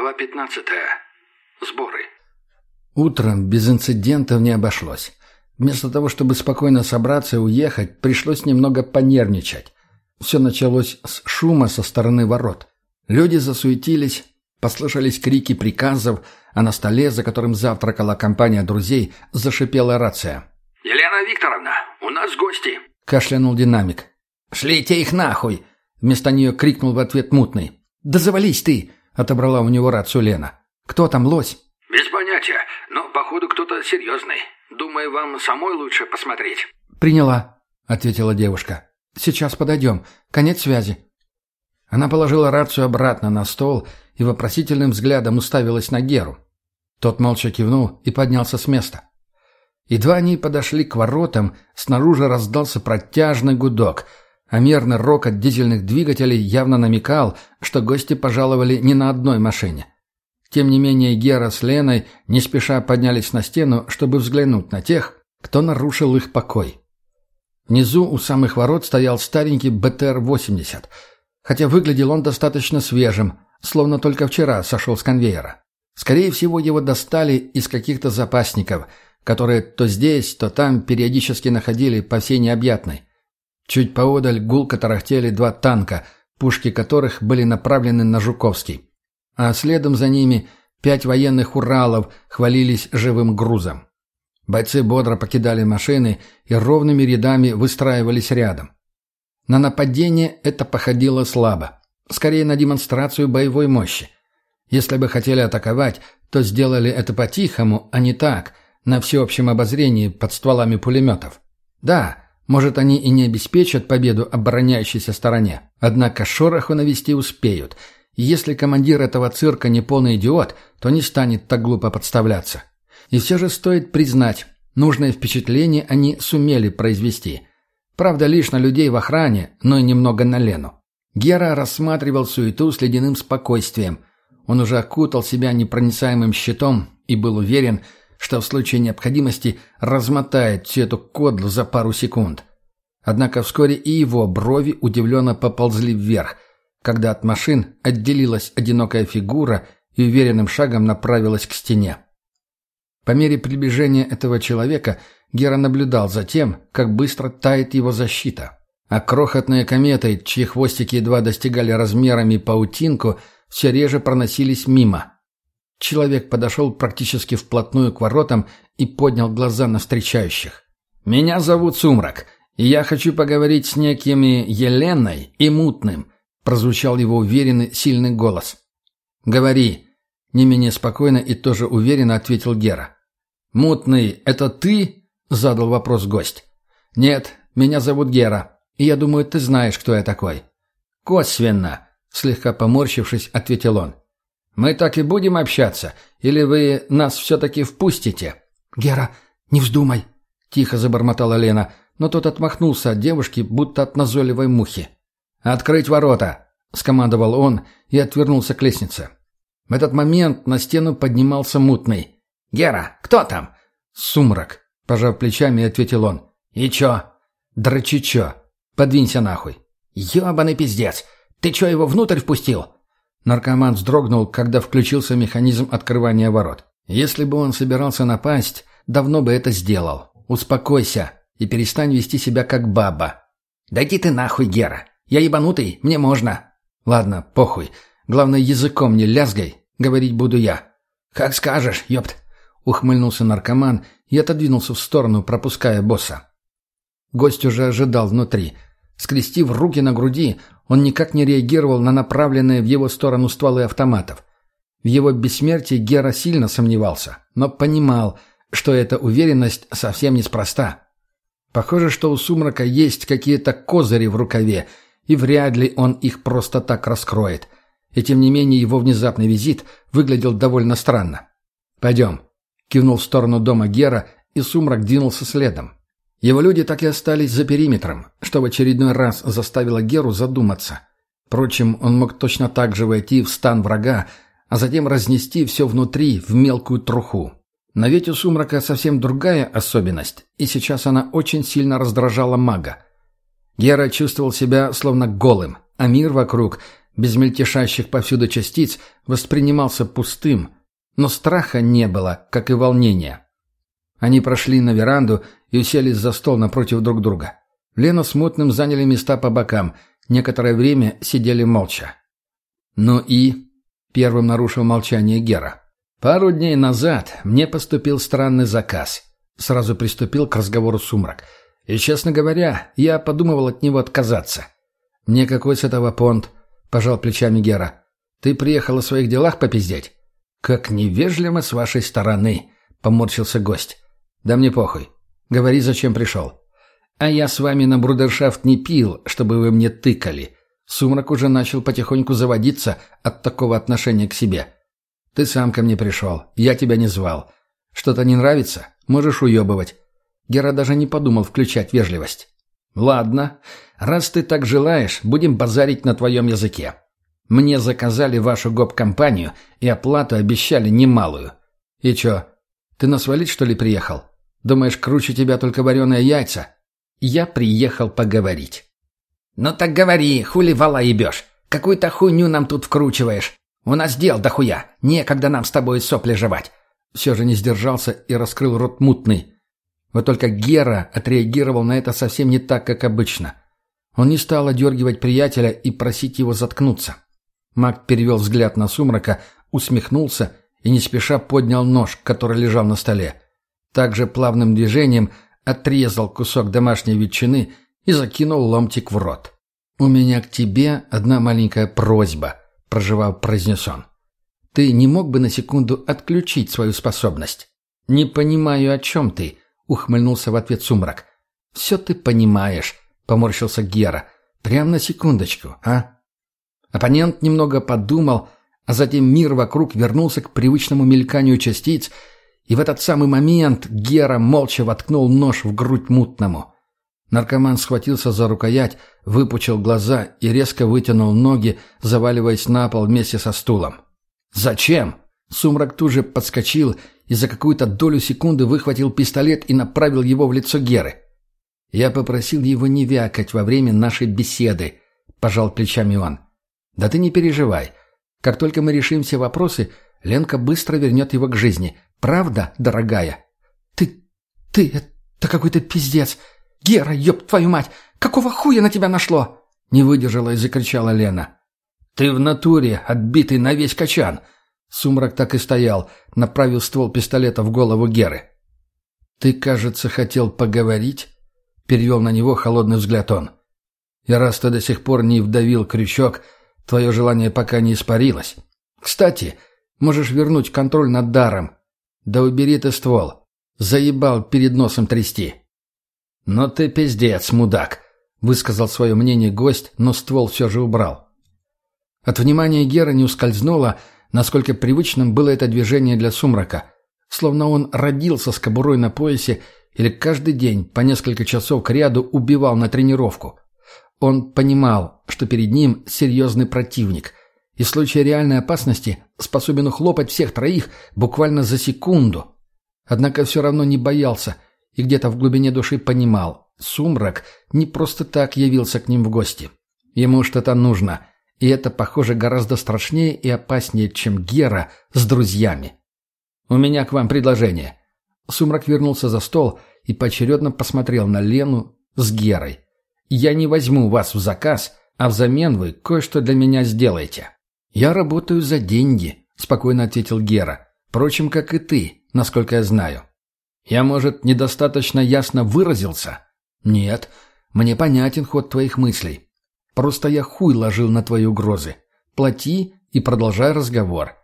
Глава 15. Сборы. Утром без инцидентов не обошлось. Вместо того, чтобы спокойно собраться и уехать, пришлось немного понервничать. Все началось с шума со стороны ворот. Люди засуетились, послышались крики приказов, а на столе, за которым завтракала компания друзей, зашипела рация. «Елена Викторовна, у нас гости!» — кашлянул динамик. «Шлите их нахуй!» — вместо нее крикнул в ответ мутный. «Да завались ты!» — отобрала у него рацию Лена. «Кто там, лось?» «Без понятия, но, походу, кто-то серьезный. Думаю, вам самой лучше посмотреть». «Приняла», — ответила девушка. «Сейчас подойдем. Конец связи». Она положила рацию обратно на стол и вопросительным взглядом уставилась на Геру. Тот молча кивнул и поднялся с места. Едва они подошли к воротам, снаружи раздался протяжный гудок, а мерный рокот дизельных двигателей явно намекал, что гости пожаловали не на одной машине. Тем не менее Гера с Леной не спеша поднялись на стену, чтобы взглянуть на тех, кто нарушил их покой. Внизу у самых ворот стоял старенький БТР-80, хотя выглядел он достаточно свежим, словно только вчера сошел с конвейера. Скорее всего, его достали из каких-то запасников, которые то здесь, то там периодически находили по всей необъятной. Чуть поодаль гулко тарахтели два танка, пушки которых были направлены на Жуковский а следом за ними пять военных «Уралов» хвалились живым грузом. Бойцы бодро покидали машины и ровными рядами выстраивались рядом. На нападение это походило слабо. Скорее на демонстрацию боевой мощи. Если бы хотели атаковать, то сделали это по-тихому, а не так, на всеобщем обозрении под стволами пулеметов. Да, может, они и не обеспечат победу обороняющейся стороне, однако шороху навести успеют – и если командир этого цирка не полный идиот, то не станет так глупо подставляться. И все же стоит признать, нужное впечатление они сумели произвести. Правда, лишь на людей в охране, но и немного на Лену. Гера рассматривал суету с ледяным спокойствием. Он уже окутал себя непроницаемым щитом и был уверен, что в случае необходимости размотает всю эту кодлу за пару секунд. Однако вскоре и его брови удивленно поползли вверх – когда от машин отделилась одинокая фигура и уверенным шагом направилась к стене. По мере приближения этого человека Гера наблюдал за тем, как быстро тает его защита. А крохотные кометы, чьи хвостики едва достигали размерами паутинку, все реже проносились мимо. Человек подошел практически вплотную к воротам и поднял глаза на встречающих. «Меня зовут Сумрак, и я хочу поговорить с некими Еленой и Мутным. Прозвучал его уверенный, сильный голос. «Говори», — не менее спокойно и тоже уверенно ответил Гера. «Мутный, это ты?» — задал вопрос гость. «Нет, меня зовут Гера, и я думаю, ты знаешь, кто я такой». «Косвенно», — слегка поморщившись, ответил он. «Мы так и будем общаться, или вы нас все-таки впустите?» «Гера, не вздумай», — тихо забормотала Лена, но тот отмахнулся от девушки, будто от назойливой мухи. «Открыть ворота!» — скомандовал он и отвернулся к лестнице. В этот момент на стену поднимался мутный. «Гера, кто там?» «Сумрак», — пожав плечами, ответил он. «И чё?» «Дрочичо. Подвинься нахуй». «Ёбаный пиздец! Ты чё, его внутрь впустил?» Наркоман вздрогнул, когда включился механизм открывания ворот. Если бы он собирался напасть, давно бы это сделал. Успокойся и перестань вести себя как баба. «Да ты нахуй, Гера! Я ебанутый, мне можно. Ладно, похуй. Главное, языком не лязгай. Говорить буду я. Как скажешь, ёпт. Ухмыльнулся наркоман и отодвинулся в сторону, пропуская босса. Гость уже ожидал внутри. Скрестив руки на груди, он никак не реагировал на направленные в его сторону стволы автоматов. В его бессмертии Гера сильно сомневался, но понимал, что эта уверенность совсем неспроста. Похоже, что у Сумрака есть какие-то козыри в рукаве, и вряд ли он их просто так раскроет. И тем не менее его внезапный визит выглядел довольно странно. «Пойдем», — кивнул в сторону дома Гера, и сумрак двинулся следом. Его люди так и остались за периметром, что в очередной раз заставило Геру задуматься. Впрочем, он мог точно так же войти в стан врага, а затем разнести все внутри в мелкую труху. Ведь у сумрака совсем другая особенность, и сейчас она очень сильно раздражала мага. Гера чувствовал себя словно голым, а мир вокруг без мельтешащих повсюду частиц, воспринимался пустым, но страха не было, как и волнения. Они прошли на веранду и уселись за стол напротив друг друга. Лена с Мутным заняли места по бокам, некоторое время сидели молча. «Ну и...» — первым нарушил молчание Гера. «Пару дней назад мне поступил странный заказ». Сразу приступил к разговору Сумрак. «И, честно говоря, я подумывал от него отказаться». «Мне какой с этого понт?» — пожал плечами Гера. «Ты приехал о своих делах попиздеть?» «Как невежливо с вашей стороны», — поморщился гость. «Да мне похуй. Говори, зачем пришел». «А я с вами на брудершафт не пил, чтобы вы мне тыкали». Сумрак уже начал потихоньку заводиться от такого отношения к себе. «Ты сам ко мне пришел. Я тебя не звал. Что-то не нравится? Можешь уебывать». Гера даже не подумал включать вежливость. «Ладно. Раз ты так желаешь, будем базарить на твоем языке. Мне заказали вашу гоп-компанию и оплату обещали немалую. И чё, ты нас валить, что ли, приехал? Думаешь, круче тебя только вареные яйца? Я приехал поговорить. Ну так говори, хули вала ебешь? Какую-то хуйню нам тут вкручиваешь. У нас дел дохуя. Некогда нам с тобой сопли жевать. Все же не сдержался и раскрыл рот мутный. Вот только Гера отреагировал на это совсем не так, как обычно. Он не стал одергивать приятеля и просить его заткнуться. Маг перевел взгляд на сумрака, усмехнулся и не спеша поднял нож, который лежал на столе. Также плавным движением отрезал кусок домашней ветчины и закинул ломтик в рот. «У меня к тебе одна маленькая просьба», — проживав, произнес он. «Ты не мог бы на секунду отключить свою способность?» «Не понимаю, о чем ты», — ухмыльнулся в ответ сумрак. «Все ты понимаешь», — поморщился Гера. «Прям на секундочку, а?» Оппонент немного подумал, а затем мир вокруг вернулся к привычному мельканию частиц, и в этот самый момент Гера молча воткнул нож в грудь мутному. Наркоман схватился за рукоять, выпучил глаза и резко вытянул ноги, заваливаясь на пол вместе со стулом. «Зачем?» Сумрак тут же подскочил и за какую-то долю секунды выхватил пистолет и направил его в лицо Геры. «Я попросил его не вякать во время нашей беседы», — пожал плечами он. «Да ты не переживай. Как только мы решим все вопросы, Ленка быстро вернет его к жизни. Правда, дорогая?» «Ты... ты... это какой-то пиздец! Гера, ёб твою мать! Какого хуя на тебя нашло?» Не выдержала и закричала Лена. «Ты в натуре, отбитый на весь качан!» Сумрак так и стоял, направил ствол пистолета в голову Геры. «Ты, кажется, хотел поговорить?» Перевел на него холодный взгляд он. «И раз ты до сих пор не вдавил крючок, Твое желание пока не испарилось. Кстати, можешь вернуть контроль над даром. Да убери ты ствол. Заебал перед носом трясти. «Но ты пиздец, мудак», — высказал свое мнение гость, но ствол все же убрал. От внимания Гера не ускользнуло, насколько привычным было это движение для сумрака. Словно он родился с кобурой на поясе или каждый день по несколько часов к ряду убивал на тренировку. Он понимал, что перед ним серьезный противник, и в случае реальной опасности способен ухлопать всех троих буквально за секунду. Однако все равно не боялся и где-то в глубине души понимал, Сумрак не просто так явился к ним в гости. Ему что-то нужно, и это, похоже, гораздо страшнее и опаснее, чем Гера с друзьями. «У меня к вам предложение». Сумрак вернулся за стол и поочередно посмотрел на Лену с Герой. Я не возьму вас в заказ, а взамен вы кое-что для меня сделаете». «Я работаю за деньги», — спокойно ответил Гера. «Впрочем, как и ты, насколько я знаю». «Я, может, недостаточно ясно выразился?» «Нет, мне понятен ход твоих мыслей. Просто я хуй ложил на твои угрозы. Плати и продолжай разговор.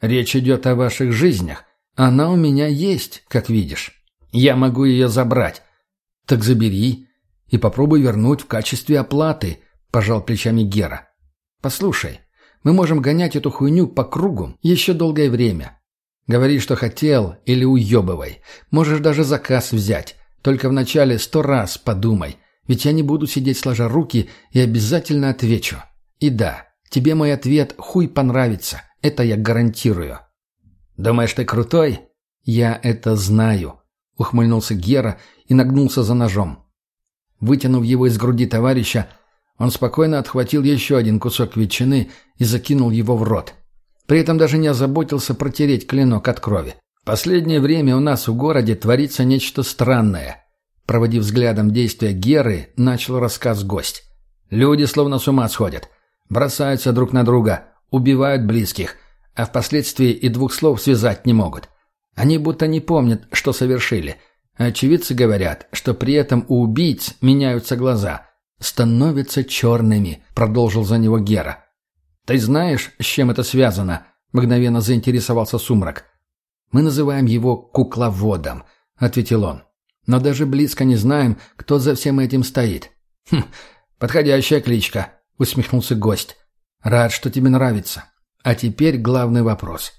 Речь идет о ваших жизнях. Она у меня есть, как видишь. Я могу ее забрать. Так забери и попробуй вернуть в качестве оплаты», — пожал плечами Гера. «Послушай, мы можем гонять эту хуйню по кругу еще долгое время. Говори, что хотел, или уебывай. Можешь даже заказ взять. Только вначале сто раз подумай, ведь я не буду сидеть сложа руки и обязательно отвечу. И да, тебе мой ответ хуй понравится, это я гарантирую». «Думаешь, ты крутой?» «Я это знаю», — ухмыльнулся Гера и нагнулся за ножом. Вытянув его из груди товарища, Он спокойно отхватил еще один кусок ветчины и закинул его в рот. При этом даже не озаботился протереть клинок от крови. Последнее время у нас в городе творится нечто странное. Проводив взглядом действия Геры, начал рассказ гость. Люди словно с ума сходят. Бросаются друг на друга, убивают близких, а впоследствии и двух слов связать не могут. Они будто не помнят, что совершили. Очевидцы говорят, что при этом у убийц меняются глаза. Становятся черными, продолжил за него Гера. «Ты знаешь, с чем это связано?» — мгновенно заинтересовался Сумрак. «Мы называем его кукловодом», — ответил он. «Но даже близко не знаем, кто за всем этим стоит». «Хм, подходящая кличка», — усмехнулся гость. «Рад, что тебе нравится. А теперь главный вопрос.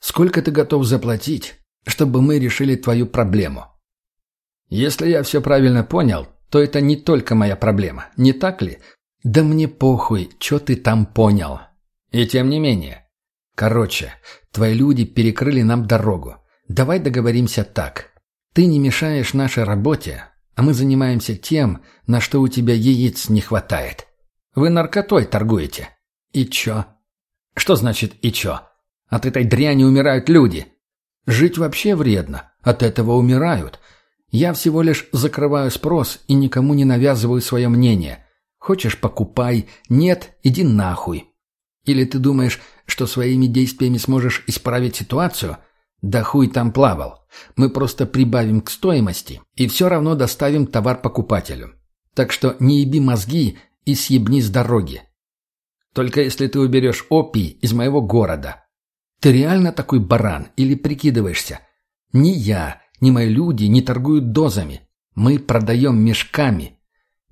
Сколько ты готов заплатить, чтобы мы решили твою проблему?» «Если я все правильно понял, то это не только моя проблема, не так ли?» «Да мне похуй, что ты там понял?» «И тем не менее. Короче, твои люди перекрыли нам дорогу. Давай договоримся так. Ты не мешаешь нашей работе, а мы занимаемся тем, на что у тебя яиц не хватает. Вы наркотой торгуете. И чё? Что значит «и чё»? От этой дряни умирают люди. Жить вообще вредно. От этого умирают. Я всего лишь закрываю спрос и никому не навязываю свое мнение. Хочешь – покупай. Нет – иди нахуй. Или ты думаешь, что своими действиями сможешь исправить ситуацию? Да хуй там плавал. Мы просто прибавим к стоимости и все равно доставим товар покупателю. Так что не еби мозги и съебни с дороги. Только если ты уберешь опий из моего города. Ты реально такой баран или прикидываешься? Ни я, ни мои люди не торгуют дозами. Мы продаем мешками.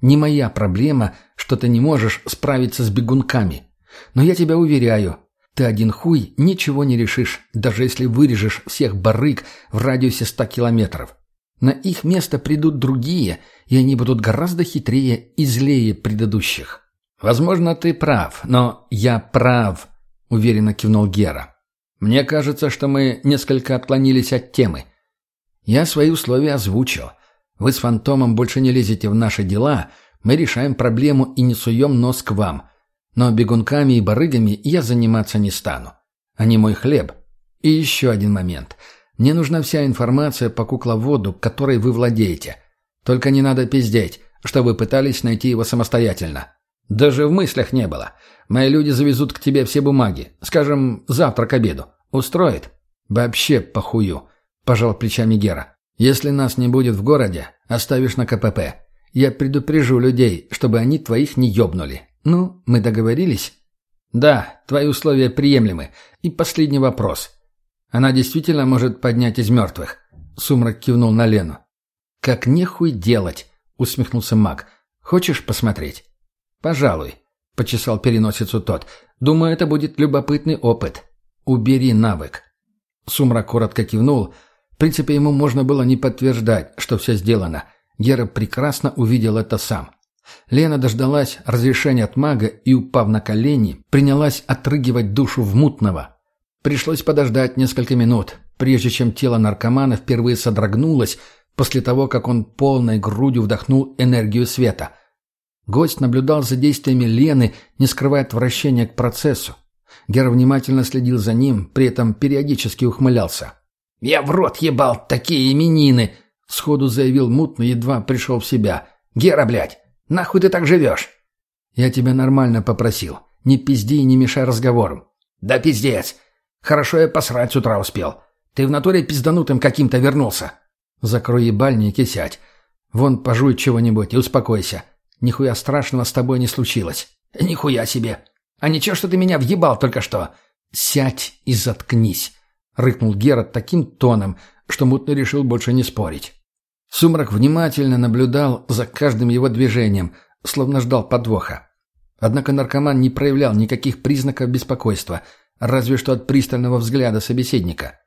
Не моя проблема, что ты не можешь справиться с бегунками. Но я тебя уверяю, ты один хуй ничего не решишь, даже если вырежешь всех барыг в радиусе ста километров. На их место придут другие, и они будут гораздо хитрее и злее предыдущих. Возможно, ты прав, но я прав, уверенно кивнул Гера. Мне кажется, что мы несколько отклонились от темы. Я свои условия озвучил. Вы с фантомом больше не лезете в наши дела, мы решаем проблему и не суем нос к вам. Но бегунками и барыгами я заниматься не стану. Они мой хлеб. И еще один момент. Мне нужна вся информация по кукловоду, которой вы владеете. Только не надо пиздеть, что вы пытались найти его самостоятельно. Даже в мыслях не было. Мои люди завезут к тебе все бумаги. Скажем, завтра к обеду. Устроит? Вообще похую. Пожал плечами Гера. Если нас не будет в городе, оставишь на КПП. Я предупрежу людей, чтобы они твоих не ёбнули. «Ну, мы договорились?» «Да, твои условия приемлемы. И последний вопрос. Она действительно может поднять из мертвых?» Сумрак кивнул на Лену. «Как нехуй делать?» — усмехнулся маг. «Хочешь посмотреть?» «Пожалуй», — почесал переносицу тот. «Думаю, это будет любопытный опыт. Убери навык». Сумрак коротко кивнул. В принципе, ему можно было не подтверждать, что все сделано. Гера прекрасно увидел это сам. Лена дождалась разрешения от мага и, упав на колени, принялась отрыгивать душу в мутного. Пришлось подождать несколько минут, прежде чем тело наркомана впервые содрогнулось после того, как он полной грудью вдохнул энергию света. Гость наблюдал за действиями Лены, не скрывая отвращения к процессу. Гера внимательно следил за ним, при этом периодически ухмылялся. «Я в рот ебал такие именины!» — сходу заявил мутный, едва пришел в себя. «Гера, блядь, Нахуй ты так живешь?» «Я тебя нормально попросил. Не пизди и не мешай разговорам». «Да пиздец. Хорошо я посрать с утра успел. Ты в натуре пизданутым каким-то вернулся». «Закрой ебальник и сядь. Вон пожуй чего-нибудь и успокойся. Нихуя страшного с тобой не случилось». «Нихуя себе. А ничего, что ты меня въебал только что». «Сядь и заткнись», — рыкнул Герат таким тоном, что мутный решил больше не спорить. Сумрак внимательно наблюдал за каждым его движением, словно ждал подвоха. Однако наркоман не проявлял никаких признаков беспокойства, разве что от пристального взгляда собеседника.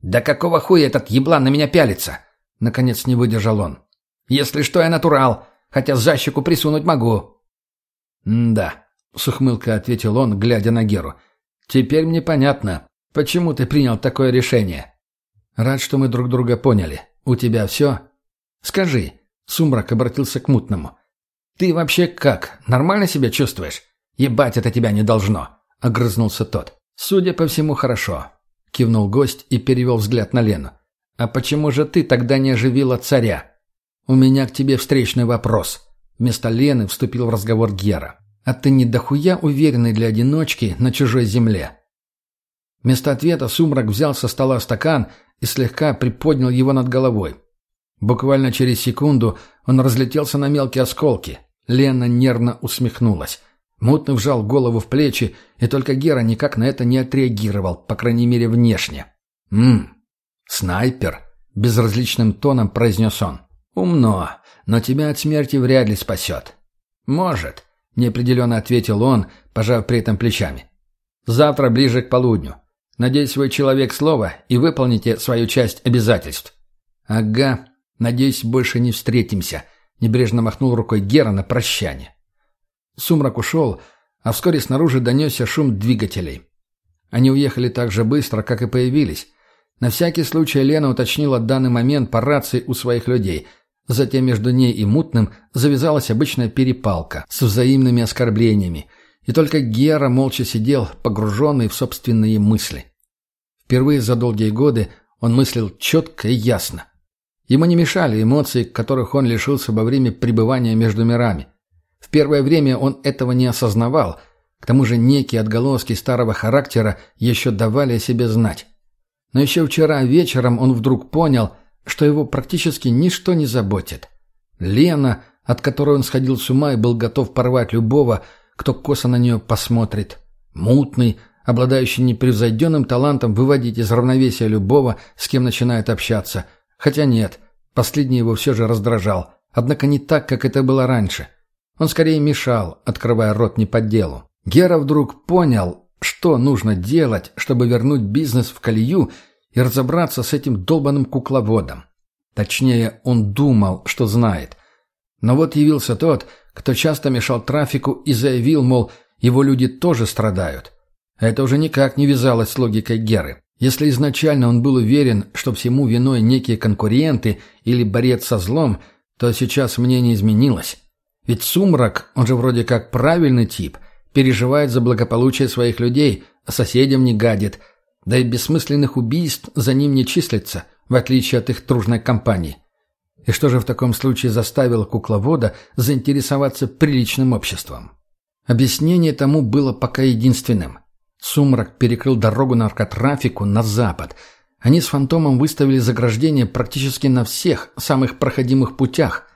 «Да какого хуя этот еблан на меня пялится?» Наконец не выдержал он. «Если что, я натурал, хотя за щеку присунуть могу». «Да», — с ухмылкой ответил он, глядя на Геру. «Теперь мне понятно, почему ты принял такое решение. Рад, что мы друг друга поняли. У тебя все?» «Скажи», — Сумрак обратился к мутному, «Ты вообще как? Нормально себя чувствуешь? Ебать, это тебя не должно!» — огрызнулся тот. «Судя по всему, хорошо», — кивнул гость и перевел взгляд на Лену. «А почему же ты тогда не оживила царя?» «У меня к тебе встречный вопрос». Вместо Лены вступил в разговор Гера. «А ты не дохуя уверенный для одиночки на чужой земле?» Вместо ответа Сумрак взял со стола стакан и слегка приподнял его над головой. Буквально через секунду он разлетелся на мелкие осколки. Лена нервно усмехнулась. Мутный вжал голову в плечи, и только Гера никак на это не отреагировал, по крайней мере, внешне. «Ммм, снайпер», — безразличным тоном произнес он. «Умно, но тебя от смерти вряд ли спасет». «Может», — неопределенно ответил он, пожав при этом плечами. «Завтра ближе к полудню. Надеюсь, вы человек слова и выполните свою часть обязательств». «Ага, надеюсь, больше не встретимся», — небрежно махнул рукой Гера на прощание. Сумрак ушел, а вскоре снаружи донесся шум двигателей. Они уехали так же быстро, как и появились. На всякий случай Лена уточнила данный момент по рации у своих людей. Затем между ней и Мутным завязалась обычная перепалка с взаимными оскорблениями. И только Гера молча сидел, погруженный в собственные мысли. Впервые за долгие годы он мыслил четко и ясно. Ему не мешали эмоции, которых он лишился во время пребывания между мирами. В первое время он этого не осознавал, к тому же некие отголоски старого характера еще давали о себе знать. Но еще вчера вечером он вдруг понял, что его практически ничто не заботит. Лена, от которой он сходил с ума и был готов порвать любого, кто косо на нее посмотрит. Мутный, обладающий непревзойденным талантом выводить из равновесия любого, с кем начинает общаться. Хотя нет, последний его все же раздражал. Однако не так, как это было раньше. Он скорее мешал, открывая рот не под делу. Гера вдруг понял, что нужно делать, чтобы вернуть бизнес в колею и разобраться с этим долбанным кукловодом. Точнее, он думал, что знает. Но вот явился тот, кто часто мешал трафику и заявил, мол, его люди тоже страдают. Это уже никак не вязалось с логикой Геры. Если изначально он был уверен, что всему виной некие конкуренты или борец со злом, то сейчас мнение изменилось. Ведь Сумрак, он же вроде как правильный тип, переживает за благополучие своих людей, а соседям не гадит, да и бессмысленных убийств за ним не числится, в отличие от их дружной компании. И что же в таком случае заставило кукловода заинтересоваться приличным обществом? Объяснение тому было пока единственным. Сумрак перекрыл дорогу наркотрафику на запад. Они с фантомом выставили заграждение практически на всех самых проходимых путях –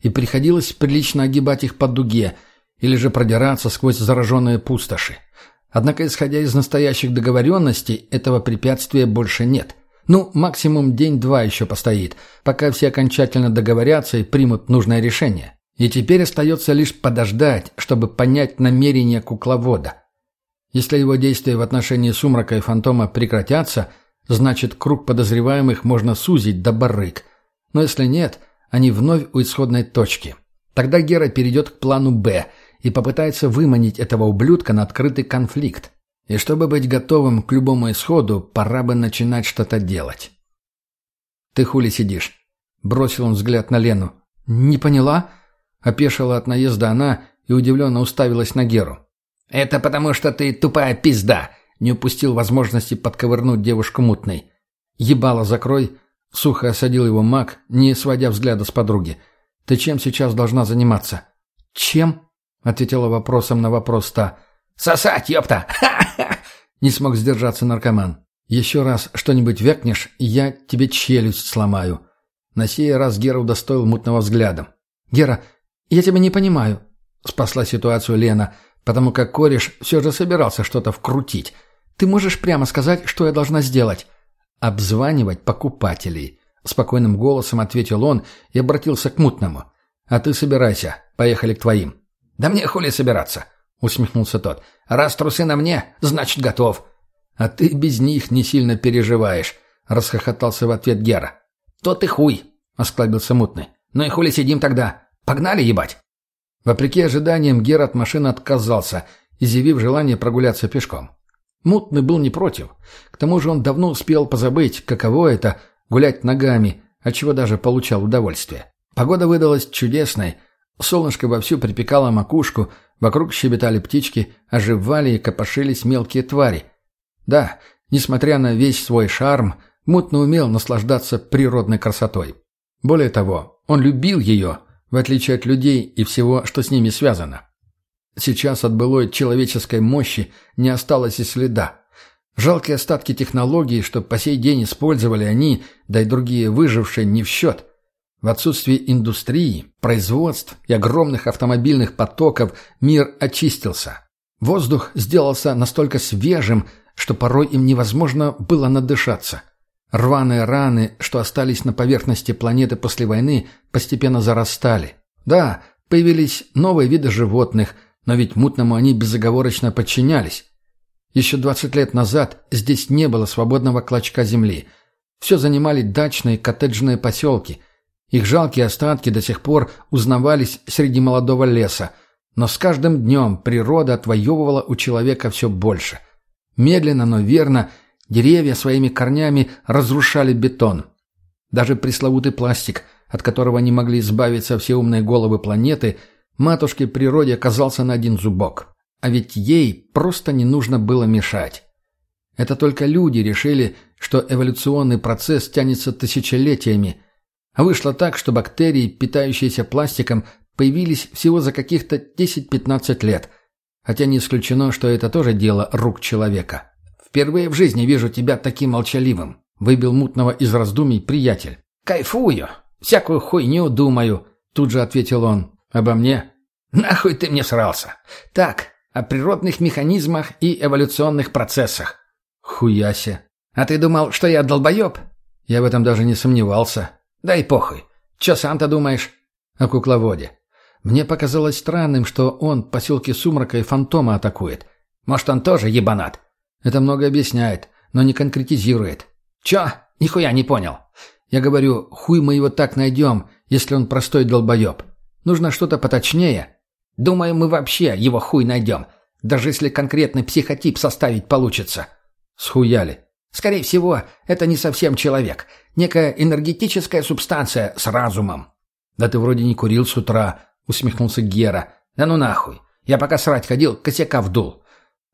и приходилось прилично огибать их по дуге или же продираться сквозь зараженные пустоши. Однако, исходя из настоящих договоренностей, этого препятствия больше нет. Ну, максимум день-два еще постоит, пока все окончательно договорятся и примут нужное решение. И теперь остается лишь подождать, чтобы понять намерения кукловода. Если его действия в отношении Сумрака и Фантома прекратятся, значит, круг подозреваемых можно сузить до барык. Но если нет – они вновь у исходной точки. Тогда Гера перейдет к плану «Б» и попытается выманить этого ублюдка на открытый конфликт. И чтобы быть готовым к любому исходу, пора бы начинать что-то делать. «Ты хули сидишь?» — бросил он взгляд на Лену. «Не поняла?» — опешила от наезда она и удивленно уставилась на Геру. «Это потому, что ты тупая пизда!» — не упустил возможности подковырнуть девушку мутной. «Ебало закрой!» Сухо осадил его маг, не сводя взгляда с подруги. «Ты чем сейчас должна заниматься?» «Чем?» — ответила вопросом на вопрос та. «Сосать, ёпта! Ха-ха!» Не смог сдержаться наркоман. «Еще раз что-нибудь вякнешь, я тебе челюсть сломаю». На сей раз Гера удостоил мутного взглядом. «Гера, я тебя не понимаю», — спасла ситуацию Лена, потому как кореш все же собирался что-то вкрутить. «Ты можешь прямо сказать, что я должна сделать?» «Обзванивать покупателей», — спокойным голосом ответил он и обратился к мутному. «А ты собирайся, поехали к твоим». «Да мне хули собираться?» — усмехнулся тот. «Раз трусы на мне, значит, готов». «А ты без них не сильно переживаешь», — расхохотался в ответ Гера. «То ты хуй», — осклабился мутный. «Ну и хули сидим тогда? Погнали ебать!» Вопреки ожиданиям, Гера от машины отказался, изъявив желание прогуляться пешком. Мутный был не против. К тому же он давно успел позабыть, каково это — гулять ногами, от чего даже получал удовольствие. Погода выдалась чудесной. Солнышко вовсю припекало макушку, вокруг щебетали птички, оживали и копошились мелкие твари. Да, несмотря на весь свой шарм, Мутно умел наслаждаться природной красотой. Более того, он любил ее, в отличие от людей и всего, что с ними связано. Сейчас от былой человеческой мощи не осталось и следа. Жалкие остатки технологий, что по сей день использовали они, да и другие выжившие, не в счет. В отсутствии индустрии, производств и огромных автомобильных потоков мир очистился. Воздух сделался настолько свежим, что порой им невозможно было надышаться. Рваные раны, что остались на поверхности планеты после войны, постепенно зарастали. Да, появились новые виды животных, но ведь мутному они безоговорочно подчинялись. Еще 20 лет назад здесь не было свободного клочка земли. Все занимали дачные коттеджные поселки. Их жалкие остатки до сих пор узнавались среди молодого леса. Но с каждым днем природа отвоевывала у человека все больше. Медленно, но верно – Деревья своими корнями разрушали бетон. Даже пресловутый пластик, от которого не могли избавиться все умные головы планеты, матушке природе оказался на один зубок. А ведь ей просто не нужно было мешать. Это только люди решили, что эволюционный процесс тянется тысячелетиями. Вышло так, что бактерии, питающиеся пластиком, появились всего за каких-то 10-15 лет. Хотя не исключено, что это тоже дело рук человека. Впервые в жизни вижу тебя таким молчаливым», — выбил мутного из раздумий приятель. «Кайфую. Всякую хуйню думаю», — тут же ответил он. «Обо мне?» «Нахуй ты мне срался? Так, о природных механизмах и эволюционных процессах». «Хуяся». «А ты думал, что я долбоеб?» «Я в этом даже не сомневался». «Да и похуй. Че сам-то думаешь?» «О кукловоде». Мне показалось странным, что он поселки Сумрака и Фантома атакует. Может, он тоже ебанат?» Это много объясняет, но не конкретизирует. Чё? Нихуя не понял. Я говорю, хуй мы его так найдем, если он простой долбоеб. Нужно что-то поточнее. Думаю, мы вообще его хуй найдем. Даже если конкретный психотип составить получится. Схуяли. Скорее всего, это не совсем человек. Некая энергетическая субстанция с разумом. Да ты вроде не курил с утра, усмехнулся Гера. Да ну нахуй. Я пока срать ходил, косяка вдул.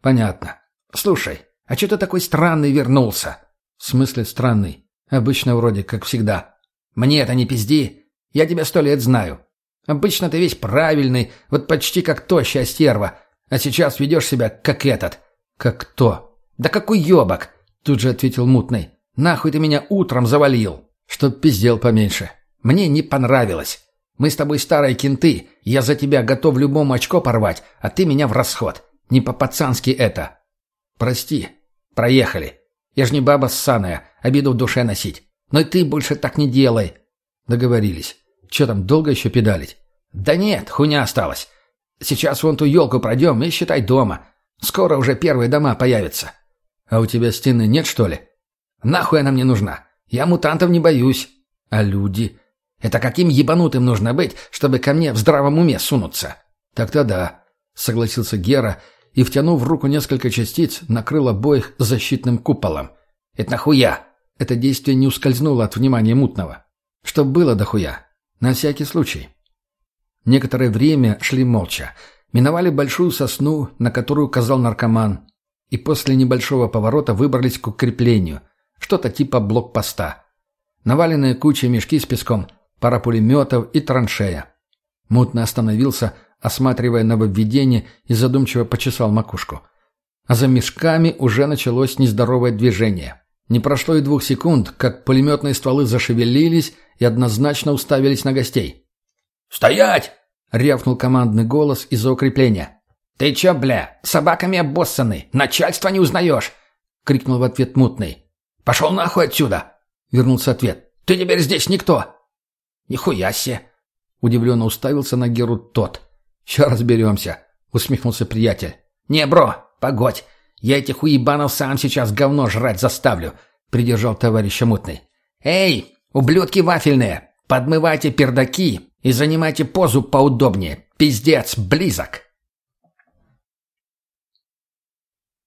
Понятно. «Слушай, а что ты такой странный вернулся?» «В смысле странный? Обычно вроде, как всегда». «Мне это не пизди. Я тебя сто лет знаю. Обычно ты весь правильный, вот почти как тощая стерва, а сейчас ведешь себя как этот». «Как кто?» «Да какой ёбок!» — тут же ответил мутный. «Нахуй ты меня утром завалил?» «Чтоб пиздел поменьше». «Мне не понравилось. Мы с тобой старые кенты, я за тебя готов любому очко порвать, а ты меня в расход. Не по-пацански это». «Прости. Проехали. Я ж не баба ссаная, обиду в душе носить. Но и ты больше так не делай». Договорились. Че там, долго еще педалить? «Да нет, хуйня осталась. Сейчас вон ту елку пройдем и считай дома. Скоро уже первые дома появятся». «А у тебя стены нет, что ли?» «Нахуй она мне нужна? Я мутантов не боюсь». «А люди?» «Это каким ебанутым нужно быть, чтобы ко мне в здравом уме сунуться?» «Так-то да», — согласился Гера и, втянув в руку несколько частиц, накрыл обоих защитным куполом. «Это нахуя?» Это действие не ускользнуло от внимания мутного. Что было дохуя? На всякий случай. Некоторое время шли молча. Миновали большую сосну, на которую указал наркоман, и после небольшого поворота выбрались к укреплению. Что-то типа блокпоста. Наваленные кучей мешки с песком, пара пулеметов и траншея. Мутно остановился, осматривая нововведение и задумчиво почесал макушку. А за мешками уже началось нездоровое движение. Не прошло и двух секунд, как пулеметные стволы зашевелились и однозначно уставились на гостей. «Стоять!» — рявкнул командный голос из-за укрепления. «Ты чё, бля, собаками обоссаны, начальство не узнаешь!» — крикнул в ответ мутный. «Пошел нахуй отсюда!» — вернулся ответ. «Ты теперь здесь никто!» «Нихуя себе!» — удивленно уставился на Геру тот. «Ща разберемся», — усмехнулся приятель. «Не, бро, погодь. Я этих уебанов сам сейчас говно жрать заставлю», — придержал товарища мутный. «Эй, ублюдки вафельные, подмывайте пердаки и занимайте позу поудобнее. Пиздец, близок!»